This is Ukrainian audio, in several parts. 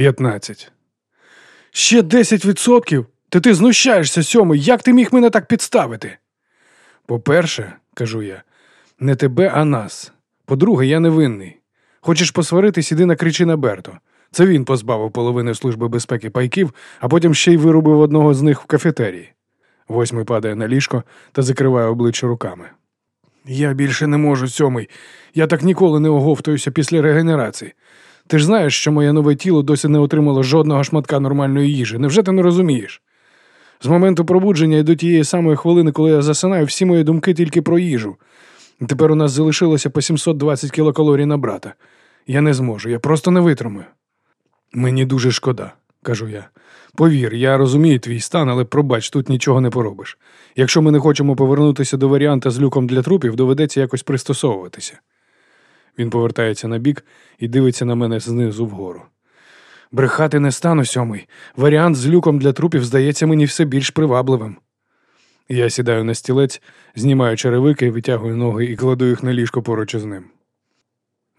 П'ятнадцять. Ще десять відсотків? Ти знущаєшся, сьомий. Як ти міг мене так підставити? По-перше, кажу я, не тебе, а нас. По-друге, я невинний. Хочеш посваритись, іди на кричи на Берто. Це він позбавив половини Служби безпеки пайків, а потім ще й вирубив одного з них в кафетерії. Восьмий падає на ліжко та закриває обличчя руками. Я більше не можу, сьомий. Я так ніколи не оговтуюся після регенерації. Ти ж знаєш, що моє нове тіло досі не отримало жодного шматка нормальної їжі. Невже ти не розумієш? З моменту пробудження і до тієї самої хвилини, коли я засинаю, всі мої думки тільки про їжу. Тепер у нас залишилося по 720 кілокалорій на брата. Я не зможу, я просто не витримаю. Мені дуже шкода, кажу я. Повір, я розумію твій стан, але пробач, тут нічого не поробиш. Якщо ми не хочемо повернутися до варіанта з люком для трупів, доведеться якось пристосовуватися. Він повертається на бік і дивиться на мене знизу вгору. Брехати не стану сьомий. Варіант з люком для трупів здається мені все більш привабливим. Я сідаю на стілець, знімаю черевики, витягую ноги і кладу їх на ліжко поруч із ним.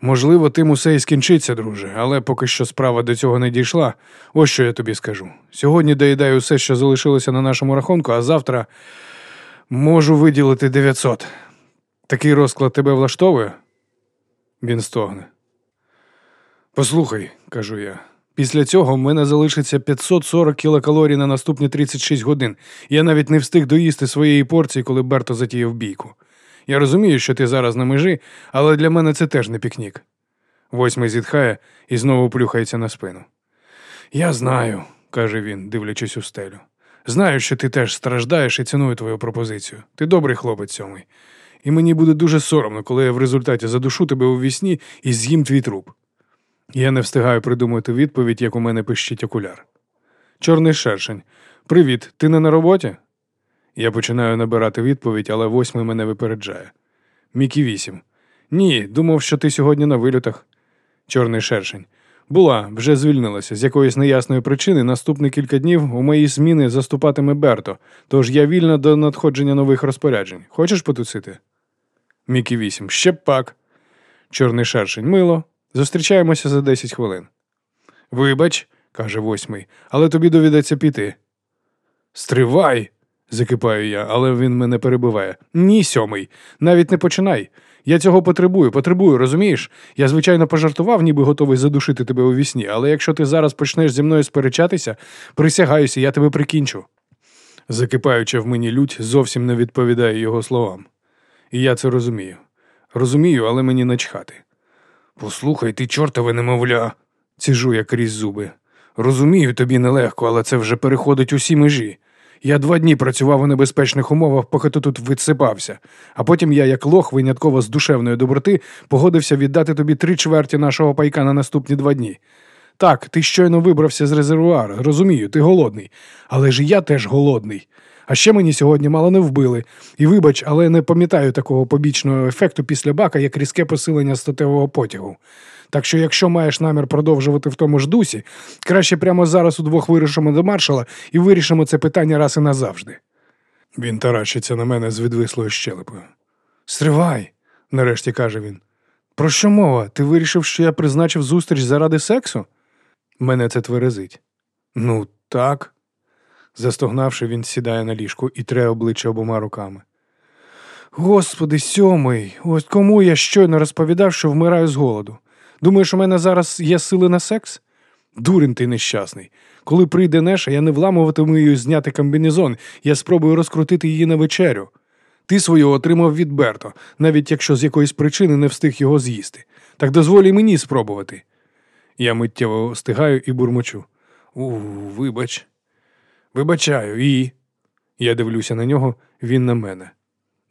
Можливо, тим усе і скінчиться, друже, але поки що справа до цього не дійшла. Ось що я тобі скажу. Сьогодні доїдаю все, що залишилося на нашому рахунку, а завтра можу виділити 900. Такий розклад тебе влаштовує? Він стогне. Послухай, кажу я. Після цього в мене залишиться 540 кілокалорій на наступні 36 годин. Я навіть не встиг доїсти своєї порції, коли Берто затіяв бійку. Я розумію, що ти зараз на межі, але для мене це теж не пікнік. Восьмий зітхає і знову плюхається на спину. Я знаю, каже він, дивлячись у стелю. Знаю, що ти теж страждаєш і ціную твою пропозицію. Ти добрий хлопець сьомий. І мені буде дуже соромно, коли я в результаті задушу тебе у вісні і з'їм твій труп. Я не встигаю придумати відповідь, як у мене пищить окуляр. Чорний шершень. Привіт, ти не на роботі? Я починаю набирати відповідь, але восьмий мене випереджає. Мікі вісім. Ні, думав, що ти сьогодні на вильотах. Чорний шершень. Була, вже звільнилася. З якоїсь неясної причини наступні кілька днів у моїй зміни заступатиме Берто, тож я вільна до надходження нових розпоряджень. Хочеш потусити? Мікі вісім. Ще пак. Чорний шершень. Мило. Зустрічаємося за 10 хвилин. Вибач, каже восьмий, але тобі доведеться піти. Стривай, закипаю я, але він мене перебиває. Ні, сьомий, навіть не починай. Я цього потребую, потребую, розумієш? Я, звичайно, пожартував, ніби готовий задушити тебе у вісні, але якщо ти зараз почнеш зі мною сперечатися, присягаюся, я тебе прикінчу. Закипаюча в мені лють зовсім не відповідає його словам. І я це розумію. Розумію, але мені начхати. Послухай, ти чортове немовля, ціжу я крізь зуби. Розумію, тобі нелегко, але це вже переходить усі межі. Я два дні працював у небезпечних умовах, поки ти тут відсипався, а потім я, як лох, винятково з душевної доброти, погодився віддати тобі три чверті нашого пайка на наступні два дні. Так, ти щойно вибрався з резервуара, розумію, ти голодний, але ж я теж голодний. А ще мені сьогодні мало не вбили. І вибач, але не пам'ятаю такого побічного ефекту після бака, як різке посилення статевого потягу. Так що, якщо маєш намір продовжувати в тому ж дусі, краще прямо зараз удвох вирішимо до маршала і вирішимо це питання раз і назавжди. Він таращиться на мене з відвислою щелепою. Стривай, нарешті каже він. Про що мова? Ти вирішив, що я призначив зустріч заради сексу? Мене це тверезить. Ну, так. Застогнавши, він сідає на ліжку і тре обличчя обома руками. Господи, сьомий, ось кому я щойно розповідав, що вмираю з голоду. Думаєш, у мене зараз є сили на секс? Дурень ти нещасний. Коли прийде Неша, я не вламуватиму її зняти комбінезон, я спробую розкрутити її на вечерю. Ти свою отримав від Берто, навіть якщо з якоїсь причини не встиг його з'їсти. Так дозволі мені спробувати. Я миттєво стигаю і бурмочу. У, вибач. Вибачаю, і. Я дивлюся на нього, він на мене.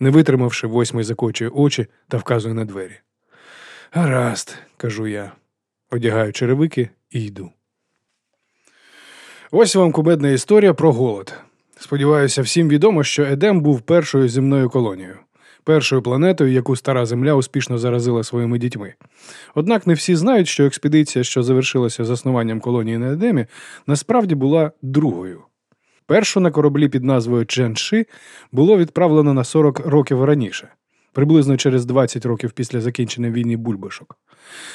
Не витримавши, восьмий закочує очі та вказує на двері. Гаразд, кажу я, одягаю черевики і йду. Ось вам кубедна історія про голод. Сподіваюся, всім відомо, що Едем був першою земною колонією, першою планетою, яку стара земля успішно заразила своїми дітьми. Однак не всі знають, що експедиція, що завершилася заснуванням колонії на Едемі, насправді була другою. Першу на кораблі під назвою Чен Ши було відправлено на 40 років раніше. приблизно через 20 років після закінчення війни бульбашок.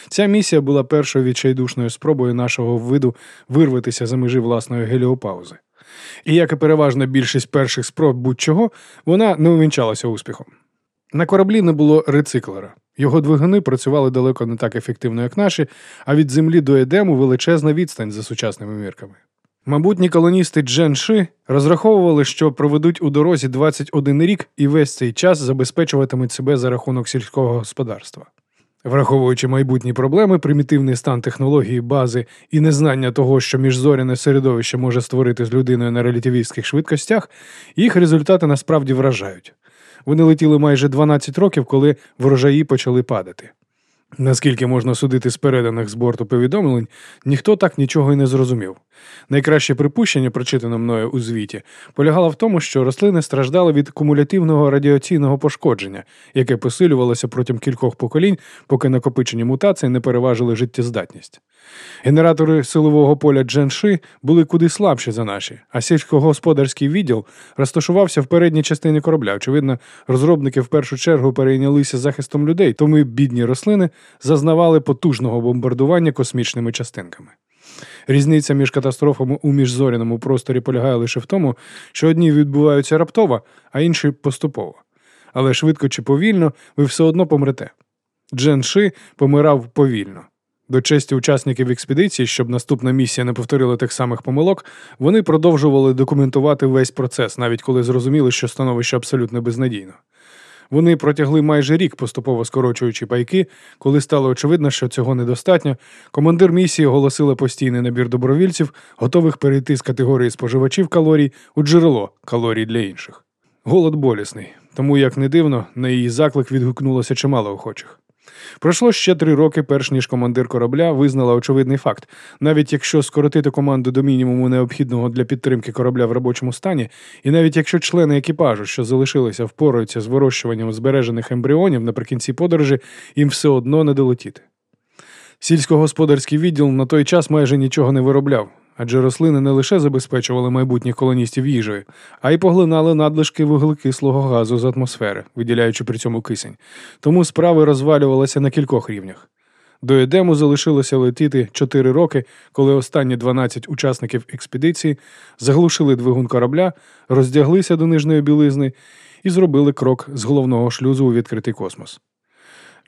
Ця місія була першою відчайдушною спробою нашого виду вирватися за межі власної геліопаузи. І як і переважна більшість перших спроб будь-чого, вона не увінчалася успіхом. На кораблі не було рециклера. Його двигуни працювали далеко не так ефективно, як наші, а від землі до Едему величезна відстань за сучасними мірками. Мабутні колоністи Джен Ши розраховували, що проведуть у дорозі 21 рік і весь цей час забезпечуватимуть себе за рахунок сільського господарства. Враховуючи майбутні проблеми, примітивний стан технології, бази і незнання того, що міжзоряне середовище може створити з людиною на релятивістських швидкостях, їх результати насправді вражають. Вони летіли майже 12 років, коли врожаї почали падати. Наскільки можна судити з переданих з борту повідомлень, ніхто так нічого й не зрозумів. Найкраще припущення, прочитане мною у звіті, полягало в тому, що рослини страждали від кумулятивного радіаційного пошкодження, яке посилювалося протягом кількох поколінь, поки накопичені мутації не переважили життєздатність. Генератори силового поля Дженши були куди слабші за наші, а сільськогосподарський відділ розташувався в передній частині корабля. Очевидно, розробники в першу чергу перейнялися захистом людей, тому бідні рослини зазнавали потужного бомбардування космічними частинками. Різниця між катастрофами у міжзоряному просторі полягає лише в тому, що одні відбуваються раптово, а інші поступово. Але швидко чи повільно ви все одно помрете. Джен Ши помирав повільно. До честі учасників експедиції, щоб наступна місія не повторила тих самих помилок, вони продовжували документувати весь процес, навіть коли зрозуміли, що становище абсолютно безнадійно. Вони протягли майже рік, поступово скорочуючи пайки. Коли стало очевидно, що цього недостатньо, командир місії оголосила постійний набір добровільців, готових перейти з категорії споживачів калорій у джерело калорій для інших. Голод болісний, тому як не дивно, на її заклик відгукнулося чимало охочих. Пройшло ще три роки, перш ніж командир корабля визнала очевидний факт: навіть якщо скоротити команду до мінімуму необхідного для підтримки корабля в робочому стані, і навіть якщо члени екіпажу, що залишилися, впораються з вирощуванням збережених ембріонів наприкінці подорожі, їм все одно не долетіти. Сільськогосподарський відділ на той час майже нічого не виробляв, адже рослини не лише забезпечували майбутніх колоністів їжею, а й поглинали надлишки вуглекислого газу з атмосфери, виділяючи при цьому кисень. Тому справи розвалювалися на кількох рівнях. До Едему залишилося летіти 4 роки, коли останні 12 учасників експедиції заглушили двигун корабля, роздяглися до нижньої білизни і зробили крок з головного шлюзу у відкритий космос.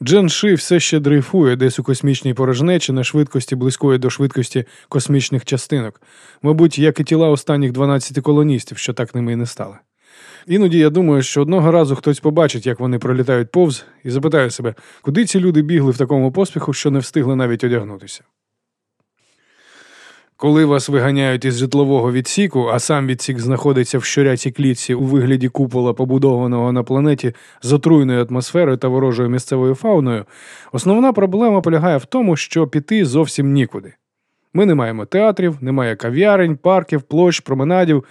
Джен Ши все ще дрейфує десь у космічній порожнечі на швидкості близької до швидкості космічних частинок, мабуть, як і тіла останніх 12 колоністів, що так ними і не стали. Іноді я думаю, що одного разу хтось побачить, як вони пролітають повз, і запитає себе, куди ці люди бігли в такому поспіху, що не встигли навіть одягнутися. Коли вас виганяють із житлового відсіку, а сам відсік знаходиться в щурячій клітці у вигляді купола, побудованого на планеті з отруйною атмосферою та ворожою місцевою фауною, основна проблема полягає в тому, що піти зовсім нікуди. Ми не маємо театрів, немає кав'ярень, парків, площ, променадів.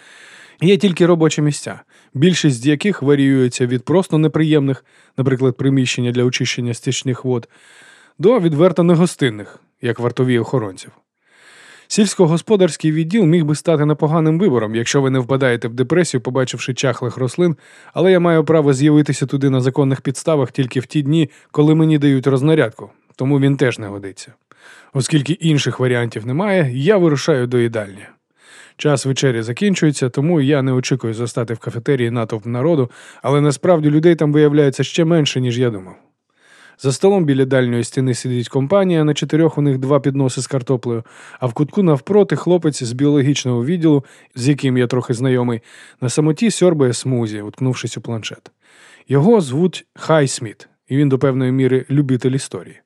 Є тільки робочі місця, більшість з яких варіюється від просто неприємних, наприклад, приміщення для очищення стічних вод, до відверто негостинних, як вартові охоронців. Сільськогосподарський відділ міг би стати непоганим вибором, якщо ви не впадаєте в депресію, побачивши чахлих рослин, але я маю право з'явитися туди на законних підставах тільки в ті дні, коли мені дають рознарядку, тому він теж не годиться. Оскільки інших варіантів немає, я вирушаю до їдальні. Час вечері закінчується, тому я не очікую застати в кафетерії натовп народу, але насправді людей там виявляється ще менше, ніж я думав. За столом біля дальньої стіни сидить компанія, на чотирьох у них два підноси з картоплею, а в кутку навпроти хлопець з біологічного відділу, з яким я трохи знайомий, на самоті сьорбає смузі, уткнувшись у планшет. Його звуть Хай Сміт, і він до певної міри любитель історії.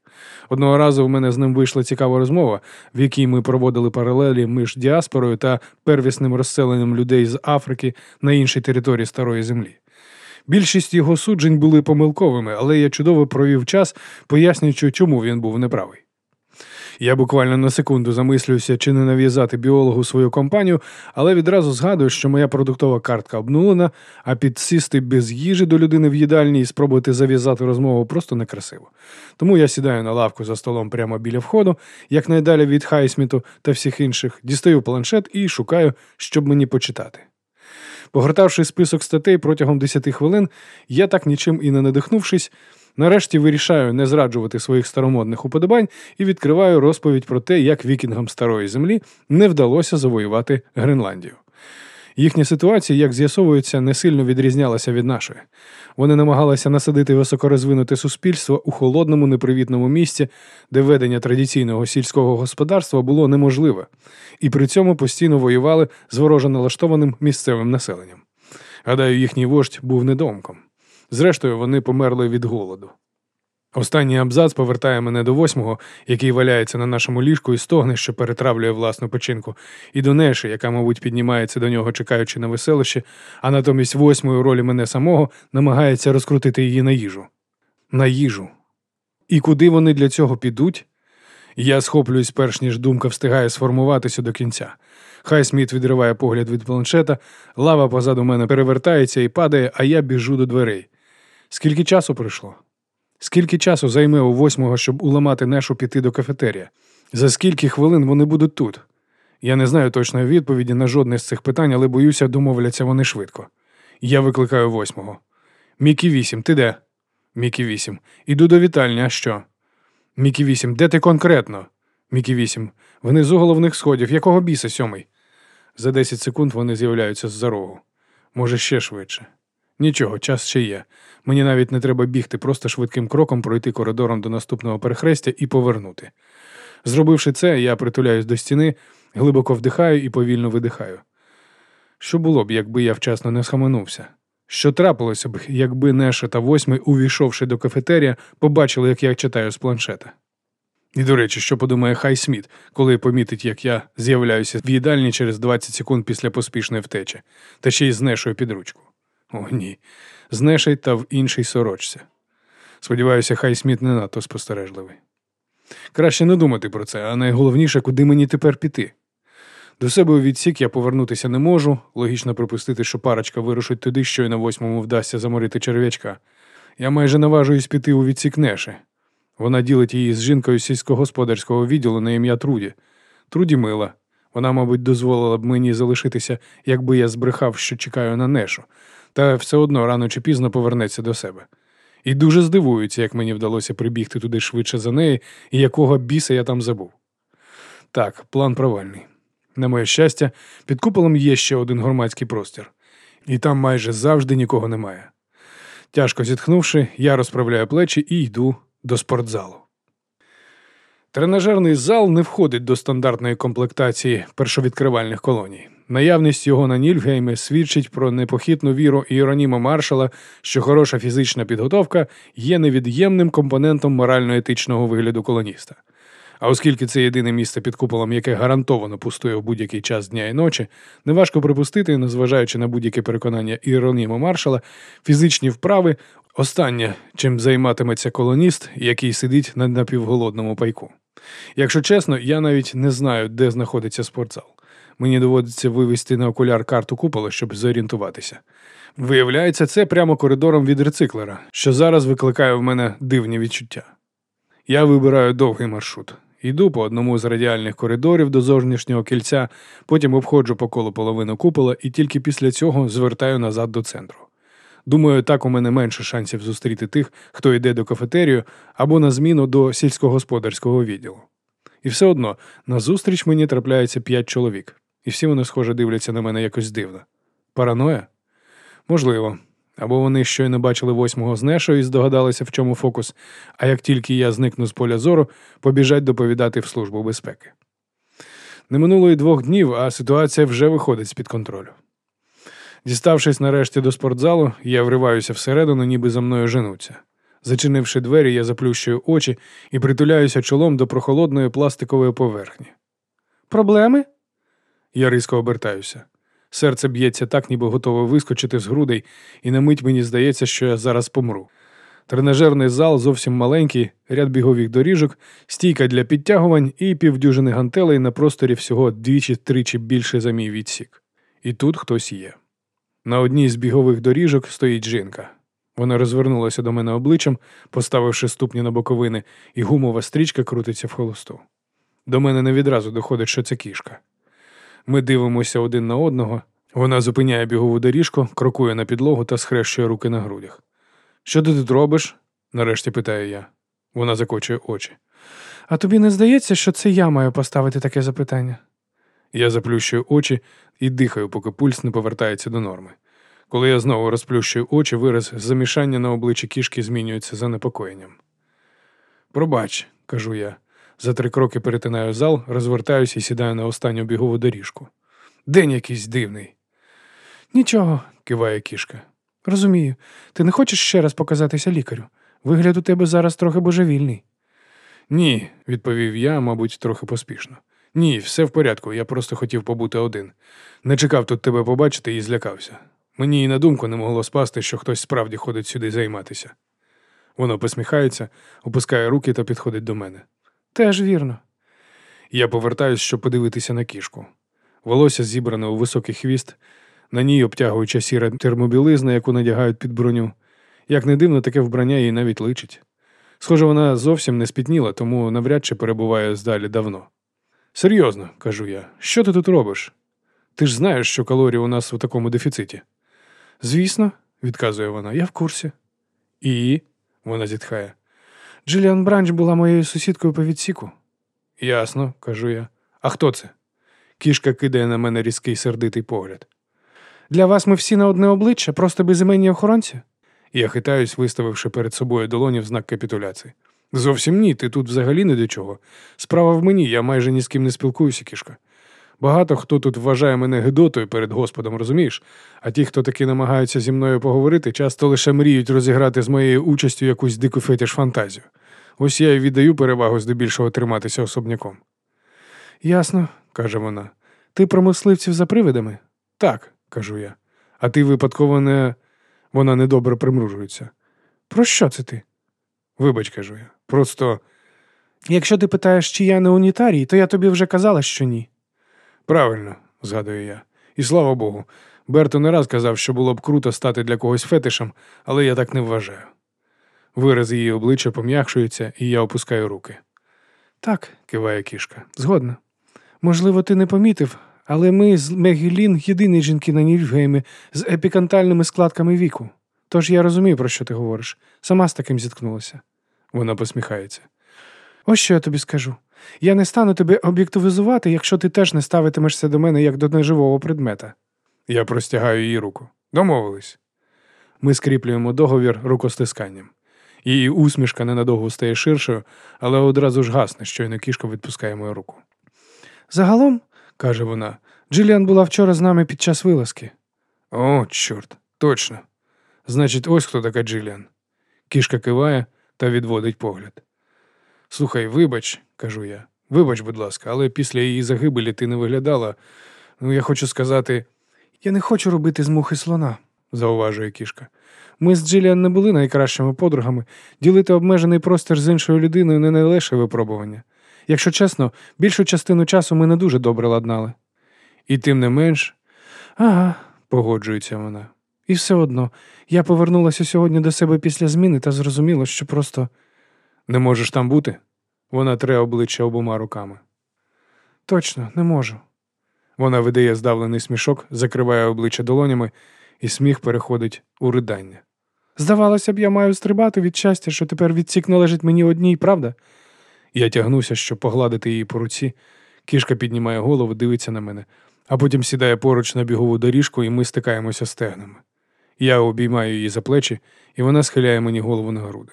Одного разу в мене з ним вийшла цікава розмова, в якій ми проводили паралелі між діаспорою та первісним розселенням людей з Африки на іншій території старої землі. Більшість його суджень були помилковими, але я чудово провів час, пояснюючи, чому він був неправий. Я буквально на секунду замислююся, чи не нав'язати біологу свою компанію, але відразу згадую, що моя продуктова картка обнулена, а підсісти без їжі до людини в їдальні і спробувати зав'язати розмову просто некрасиво. Тому я сідаю на лавку за столом прямо біля входу, якнайдалі від Хайсміту та всіх інших, дістаю планшет і шукаю, щоб мені почитати. Погортавши список статей протягом 10 хвилин, я так нічим і не надихнувшись, нарешті вирішаю не зраджувати своїх старомодних уподобань і відкриваю розповідь про те, як вікінгам старої землі не вдалося завоювати Гренландію. Їхня ситуація, як з'ясовується, не сильно відрізнялася від нашої. Вони намагалися насадити високорозвинуте суспільство у холодному непривітному місці, де ведення традиційного сільського господарства було неможливе, і при цьому постійно воювали з вороже налаштованим місцевим населенням. Гадаю, їхній вождь був недомком. Зрештою, вони померли від голоду. Останній абзац повертає мене до восьмого, який валяється на нашому ліжку і стогне, що перетравлює власну печінку, і до Неші, яка, мабуть, піднімається до нього, чекаючи на веселище, а натомість восьмої ролі мене самого намагається розкрутити її на їжу. На їжу. І куди вони для цього підуть? Я схоплююсь, перш ніж думка встигає сформуватися до кінця. Хай Сміт відриває погляд від планшета, лава позаду мене перевертається і падає, а я біжу до дверей. Скільки часу пройшло? Скільки часу займе у восьмого, щоб уламати нешу піти до кафетерія? За скільки хвилин вони будуть тут? Я не знаю точної відповіді на жодне з цих питань, але боюся, домовляться вони швидко. Я викликаю восьмого. Мікі вісім, ти де? Мікі вісім. Іду до вітальні, а що? Мікі вісім, де ти конкретно? Мікі вісім. Внизу головних сходів. Якого біса сьомий? За десять секунд вони з'являються з-за рогу. Може, ще швидше. Нічого, час ще є. Мені навіть не треба бігти, просто швидким кроком пройти коридором до наступного перехрестя і повернути. Зробивши це, я притуляюсь до стіни, глибоко вдихаю і повільно видихаю. Що було б, якби я вчасно не схаменувся? Що трапилося б, якби Неша та восьмий, увійшовши до кафетерія, побачили, як я читаю з планшета? І, до речі, що подумає Хай Сміт, коли помітить, як я з'являюся в їдальні через 20 секунд після поспішної втечі, та ще й з Нешою під ручку. О, ні, з Нешей та в іншій сорочці. Сподіваюся, Хай Сміт не надто спостережливий. Краще не думати про це, а найголовніше, куди мені тепер піти. До себе у відсік я повернутися не можу. Логічно припустити, що парочка вирушить туди, що й на восьмому вдасться заморити черв'ячка. Я майже наважуюсь піти у відсік Неші. Вона ділить її з жінкою сільськогосподарського відділу на ім'я Труді. Труді мила. Вона, мабуть, дозволила б мені залишитися, якби я збрехав, що чекаю на Нешу, та все одно рано чи пізно повернеться до себе. І дуже здивуються, як мені вдалося прибігти туди швидше за неї і якого біса я там забув. Так, план провальний. На моє щастя, під куполом є ще один громадський простір, і там майже завжди нікого немає. Тяжко зітхнувши, я розправляю плечі і йду до спортзалу. Тренажерний зал не входить до стандартної комплектації першовідкривальних колоній. Наявність його на Нільфгеймі свідчить про непохитну віру Іероніма Маршала, що хороша фізична підготовка є невід'ємним компонентом морально-етичного вигляду колоніста. А оскільки це єдине місце під куполом, яке гарантовано пустує в будь-який час дня і ночі, неважко припустити, незважаючи на будь-яке переконання Іероніма Маршала, фізичні вправи останнє, чим займатиметься колоніст, який сидить на напівголодному пайку. Якщо чесно, я навіть не знаю, де знаходиться спортзал. Мені доводиться вивести на окуляр карту купола, щоб зорієнтуватися. Виявляється, це прямо коридором від рециклера, що зараз викликає в мене дивні відчуття. Я вибираю довгий маршрут. Йду по одному з радіальних коридорів до зовнішнього кільця, потім обходжу по колу половину купола і тільки після цього звертаю назад до центру. Думаю, так у мене менше шансів зустріти тих, хто йде до кафетерію або на зміну до сільськогосподарського відділу. І все одно назустріч мені трапляється п'ять чоловік, і всі вони, схоже, дивляться на мене якось дивно. Параноя? Можливо. Або вони щойно бачили восьмого з Нешою і здогадалися, в чому фокус, а як тільки я зникну з поля зору, побіжать доповідати в Службу безпеки. Не минуло й двох днів, а ситуація вже виходить з під контролю. Діставшись нарешті до спортзалу, я вриваюся всередину, ніби за мною женуться. Зачинивши двері, я заплющую очі і притуляюся чолом до прохолодної пластикової поверхні. Проблеми? Я різко обертаюся. Серце б'ється так, ніби готове вискочити з грудей, і на мить мені здається, що я зараз помру. Тренажерний зал зовсім маленький, ряд бігових доріжок, стійка для підтягувань і півдюжини гантелей на просторі всього двічі-тричі більше за мій відсік. І тут хтось є. На одній з бігових доріжок стоїть жінка. Вона розвернулася до мене обличчям, поставивши ступні на боковини, і гумова стрічка крутиться в холосту. До мене не відразу доходить, що це кішка. Ми дивимося один на одного, Вона зупиняє бігову доріжку, крокує на підлогу та схрещує руки на грудях. Що ти тут робиш? нарешті питаю я. Вона закочує очі. А тобі не здається, що це я маю поставити таке запитання? Я заплющую очі і дихаю, поки пульс не повертається до норми. Коли я знову розплющую очі, вираз замішання на обличчі кішки змінюється занепокоєнням. Пробач, кажу я. За три кроки перетинаю зал, розвертаюся і сідаю на останню бігову доріжку. День якийсь дивний. Нічого, киває кішка. Розумію, ти не хочеш ще раз показатися лікарю? Вигляд у тебе зараз трохи божевільний. Ні, відповів я, мабуть, трохи поспішно. Ні, все в порядку, я просто хотів побути один. Не чекав тут тебе побачити і злякався. Мені і на думку не могло спасти, що хтось справді ходить сюди займатися. Воно посміхається, опускає руки та підходить до мене. Теж вірно. Я повертаюсь, щоб подивитися на кішку. Волосся зібране у високий хвіст, на ній обтягуюча сіра термобілизна, яку надягають під броню. Як не дивно, таке вбрання їй навіть личить. Схоже, вона зовсім не спітніла, тому навряд чи перебуває здалі давно. Серйозно, кажу я, що ти тут робиш? Ти ж знаєш, що калорій у нас у такому дефіциті. Звісно, відказує вона, я в курсі. І. вона зітхає. Джиліан Бранч була моєю сусідкою по відсіку. Ясно, кажу я. А хто це? Кішка кидає на мене різкий сердитий погляд. Для вас ми всі на одне обличчя, просто безіменні охоронці? Я хитаюсь, виставивши перед собою долоні в знак капітуляції. Зовсім ні, ти тут взагалі не до чого. Справа в мені, я майже ні з ким не спілкуюся, кішка. Багато хто тут вважає мене гидотою перед Господом, розумієш? А ті, хто таки намагаються зі мною поговорити, часто лише мріють розіграти з моєю участю якусь дику фетіш фантазію. Ось я й віддаю перевагу здебільшого триматися особняком. Ясно, каже вона. Ти про мисливців за привидами? Так, кажу я. А ти випадково не. Вона недобре примружується. Про що це ти? Вибач, кажу я. Просто. Якщо ти питаєш, чи я не унітарій, то я тобі вже казала, що ні. Правильно, згадую я. І слава Богу, Берто не раз казав, що було б круто стати для когось фетишем, але я так не вважаю. Вираз її обличчя пом'якшується, і я опускаю руки. Так, киває кішка, згодна. Можливо, ти не помітив, але ми з Мегілін єдині жінки на Нільфгеймі з епікантальними складками віку. Тож я розумію, про що ти говориш. Сама з таким зіткнулася. Вона посміхається. Ось що я тобі скажу. Я не стану тебе об'єктивізувати, якщо ти теж не ставитимешся до мене як до неживого предмета. Я простягаю її руку. Домовились. Ми скріплюємо договір рукостисканням. Її усмішка ненадовго стає ширшою, але одразу ж гасне, щойно кішка відпускає мою руку. Загалом, каже вона, Джиліан була вчора з нами під час вилазки. О, чорт, точно. Значить, ось хто така Джиліан. Кішка киває та відводить погляд. Слухай, вибач, кажу я. Вибач, будь ласка, але після її загибелі ти не виглядала. Ну, я хочу сказати, я не хочу робити з мухи слона, зауважує кішка. Ми з Джиліан не були найкращими подругами. Ділити обмежений простір з іншою людиною не найлегше випробування. Якщо чесно, більшу частину часу ми не дуже добре ладнали. І тим не менш, ага, погоджується вона. І все одно, я повернулася сьогодні до себе після зміни та зрозуміла, що просто не можеш там бути? Вона тре обличчя обома руками. Точно, не можу. Вона видає здавлений смішок, закриває обличчя долонями, і сміх переходить у ридання. Здавалося б, я маю стрибати від щастя, що тепер відсік належить мені одній, правда? Я тягнуся, щоб погладити її по руці. Кішка піднімає голову, дивиться на мене, а потім сідає поруч на бігову доріжку, і ми стикаємося стегнами. Я обіймаю її за плечі, і вона схиляє мені голову на груди.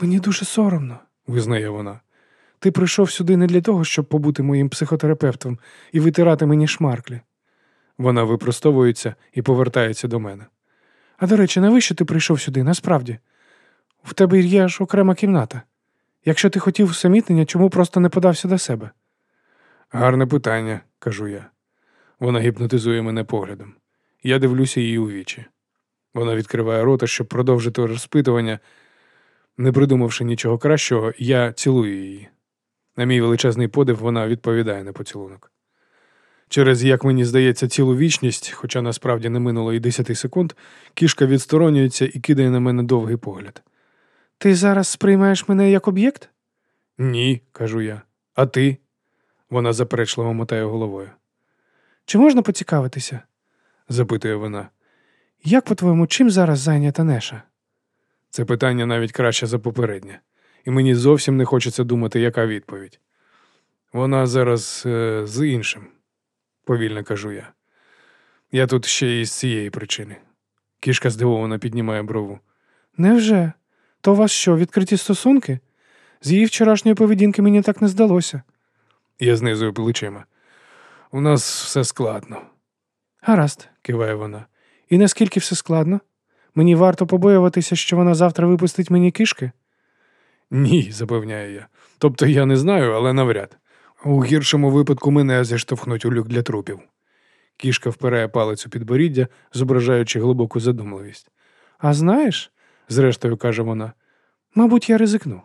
Мені дуже соромно, визнає вона. Ти прийшов сюди не для того, щоб побути моїм психотерапевтом і витирати мені шмарклі. Вона випростовується і повертається до мене. А до речі, навіщо ти прийшов сюди, насправді? В тебе є ж окрема кімната. Якщо ти хотів усамітнення, чому просто не подався до себе? Гарне питання, кажу я. Вона гіпнотизує мене поглядом. Я дивлюся її у вічі. Вона відкриває рота, щоб продовжити розпитування. Не придумавши нічого кращого, я цілую її. На мій величезний подив вона відповідає на поцілунок. Через, як мені здається, цілу вічність, хоча насправді не минуло і десяти секунд, кішка відсторонюється і кидає на мене довгий погляд. Ти зараз сприймаєш мене як об'єкт? Ні, кажу я. А ти? Вона заперечливо мотає головою. Чи можна поцікавитися? запитує вона. Як, по-твоєму, чим зараз зайнята Неша? Це питання навіть краще за попереднє, і мені зовсім не хочеться думати, яка відповідь. Вона зараз е, з іншим, повільно кажу я. Я тут ще і з цієї причини. Кішка здивовано піднімає брову. Невже? То у вас що, відкриті стосунки? З її вчорашньої поведінки мені так не здалося. Я знизую плечима. У нас все складно, Гаразд, киває вона. І наскільки все складно? Мені варто побоюватися, що вона завтра випустить мені кишки? Ні, запевняю я. Тобто я не знаю, але навряд. У гіршому випадку мене зіштовхнуть у люк для трупів. Кішка впирає палець у підборіддя, зображаючи глибоку задумливість. А знаєш, Зрештою, каже вона, мабуть, я ризикну.